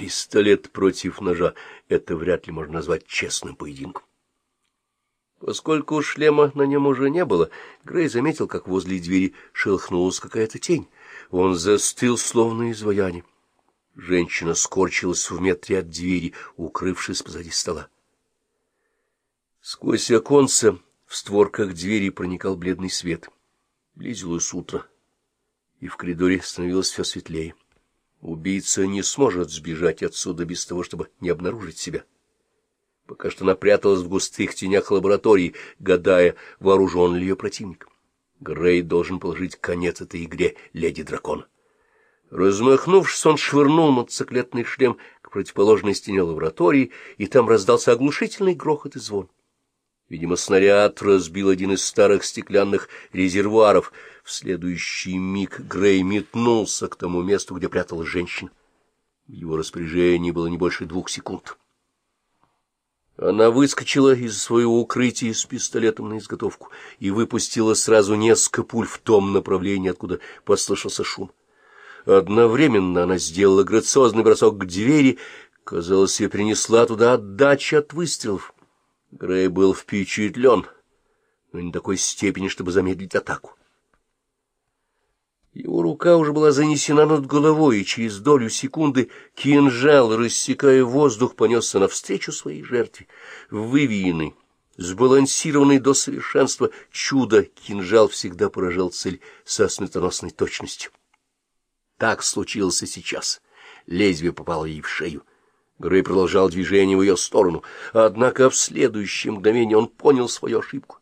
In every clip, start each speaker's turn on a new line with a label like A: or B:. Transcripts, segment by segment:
A: Пистолет против ножа — это вряд ли можно назвать честным поединком. Поскольку шлема на нем уже не было, Грей заметил, как возле двери шелохнулась какая-то тень. Он застыл, словно изваяние. Женщина скорчилась в метре от двери, укрывшись позади стола. Сквозь оконце в створках двери проникал бледный свет. Близилось утро, и в коридоре становилось все светлее. Убийца не сможет сбежать отсюда без того, чтобы не обнаружить себя. Пока что она пряталась в густых тенях лаборатории, гадая, вооружен ли ее противник. Грей должен положить конец этой игре леди дракона. Размахнувшись, он швырнул мотоциклетный шлем к противоположной стене лаборатории, и там раздался оглушительный грохот и звон. Видимо, снаряд разбил один из старых стеклянных резервуаров. В следующий миг Грей метнулся к тому месту, где пряталась женщина. В его распоряжении было не больше двух секунд. Она выскочила из своего укрытия с пистолетом на изготовку и выпустила сразу несколько пуль в том направлении, откуда послышался шум. Одновременно она сделала грациозный бросок к двери. Казалось, ее принесла туда отдача от выстрелов. Грей был впечатлен, но не такой степени, чтобы замедлить атаку. Его рука уже была занесена над головой, и через долю секунды кинжал, рассекая воздух, понесся навстречу своей жертве. Вывиенный, сбалансированный до совершенства чудо, кинжал всегда поражал цель со смертоносной точностью. Так случилось и сейчас. Лезвие попало ей в шею. Грей продолжал движение в ее сторону, однако в следующее мгновение он понял свою ошибку.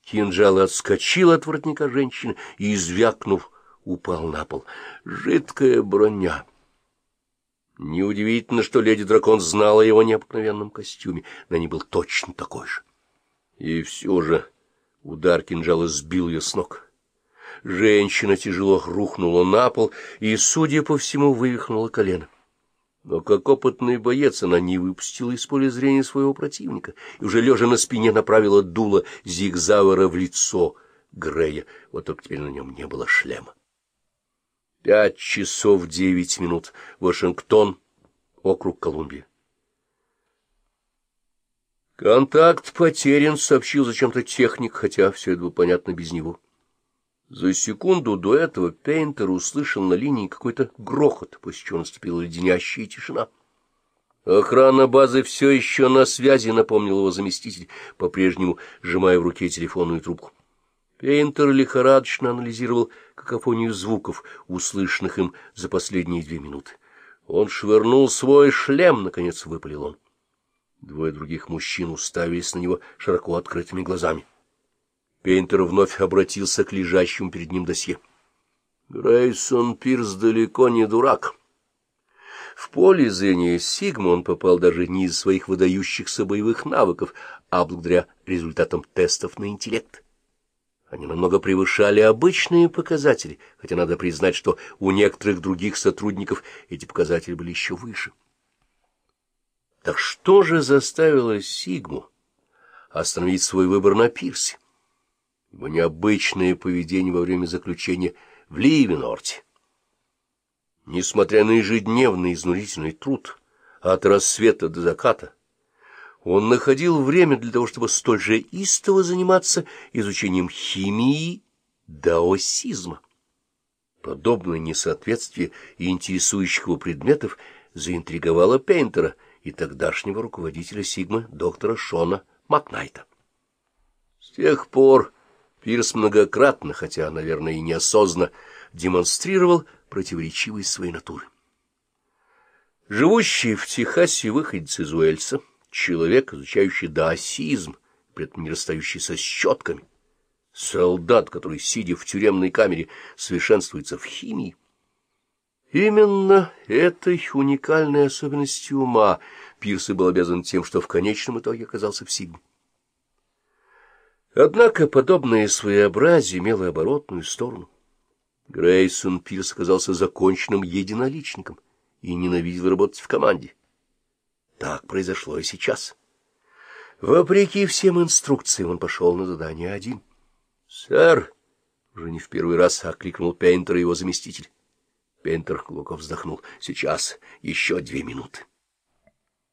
A: Кинжал отскочил от воротника женщины и, извякнув, упал на пол. Жидкая броня. Неудивительно, что леди-дракон знала о его необыкновенном костюме. На ней был точно такой же. И все же удар кинжала сбил ее с ног. Женщина тяжело рухнула на пол и, судя по всему, вывихнула колено. Но как опытный боец она не выпустила из поля зрения своего противника и уже лежа на спине направила дуло Зигзауэра в лицо Грея. Вот только теперь на нем не было шлема. Пять часов девять минут. Вашингтон, округ Колумбия. «Контакт потерян», — сообщил зачем-то техник, хотя все это было понятно без него. За секунду до этого Пейнтер услышал на линии какой-то грохот, после чего наступила леденящая тишина. «Охрана базы все еще на связи», — напомнил его заместитель, по-прежнему сжимая в руке телефонную трубку. Пейнтер лихорадочно анализировал какофонию звуков, услышанных им за последние две минуты. Он швырнул свой шлем, наконец выпалил он. Двое других мужчин уставились на него широко открытыми глазами. Пейнтер вновь обратился к лежащему перед ним досье. Грейсон Пирс далеко не дурак. В поле зрения Сигма он попал даже не из своих выдающихся боевых навыков, а благодаря результатам тестов на интеллект. Они намного превышали обычные показатели, хотя надо признать, что у некоторых других сотрудников эти показатели были еще выше. Так что же заставило Сигму остановить свой выбор на пирсе? Его необычное поведение во время заключения в Ливенорте. Несмотря на ежедневный изнурительный труд от рассвета до заката, он находил время для того, чтобы столь же истово заниматься изучением химии даосизма. Подобное несоответствие интересующих его предметов заинтриговало Пейнтера и тогдашнего руководителя Сигмы доктора Шона Макнайта. С тех пор Пирс многократно, хотя, наверное, и неосознанно, демонстрировал противоречивость своей натуры. Живущий в Техасе выходец из Уэльса, человек, изучающий даосизм, при этом не расстающийся с щетками, солдат, который, сидя в тюремной камере, совершенствуется в химии, Именно этой уникальной особенностью ума Пирс и был обязан тем, что в конечном итоге оказался в Сигме. Однако подобное своеобразие имело оборотную сторону. Грейсон Пирс оказался законченным единоличником и ненавидел работать в команде. Так произошло и сейчас. Вопреки всем инструкциям он пошел на задание один. — Сэр! — уже не в первый раз окликнул Пейнтер его заместитель. Пейнтер глубоко вздохнул. Сейчас еще две минуты.